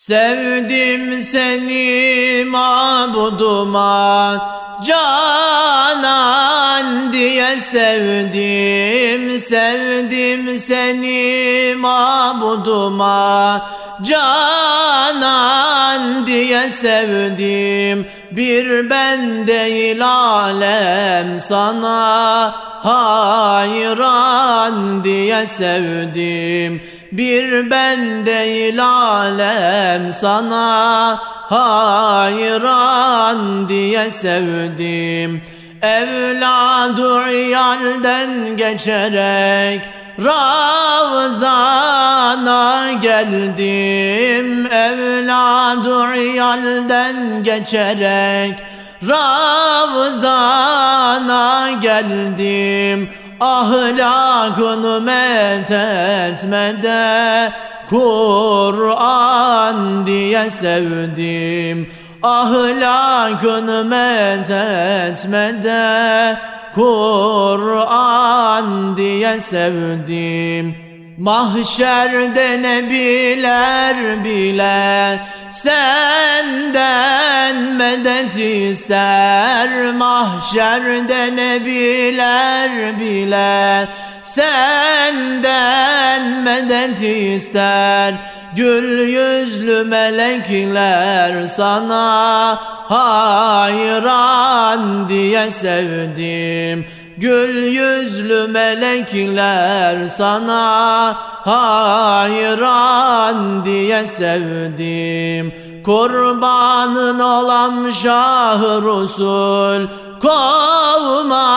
Sevdim seni mabuduma Canan diye sevdim. Sevdim seni mabuduma Canan diye sevdim. Bir ben değil alem sana Hayran diye sevdim bir ben değil alem sana hayran diye sevdim. Evladı iyalden geçerek Ravzana geldim. Evladı iyalden geçerek Ravzana geldim ahlakını methetmede Kur'an diye sevdim. Ahlakını methetmede Kur'an diye sevdim. Mahşerde nebiler bile senden medet ister Mahşerde nebiler bile. Senden medet ister Gül yüzlü melekler sana hayran diye sevdim Gül yüzlü melekler sana hayran diye sevdim. Kurbanın olan Şah Resul Kovma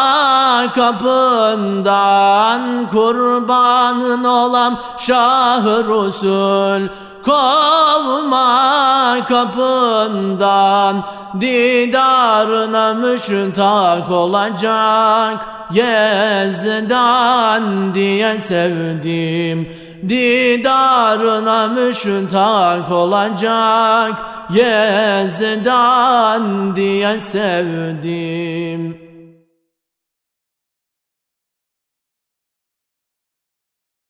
kapından. Kurbanın olan Şah Resul Kovma kapından Didarına müştak olacak. Yezdan diye sevdim Didarına müştak olacak. Yezdan diye sevdim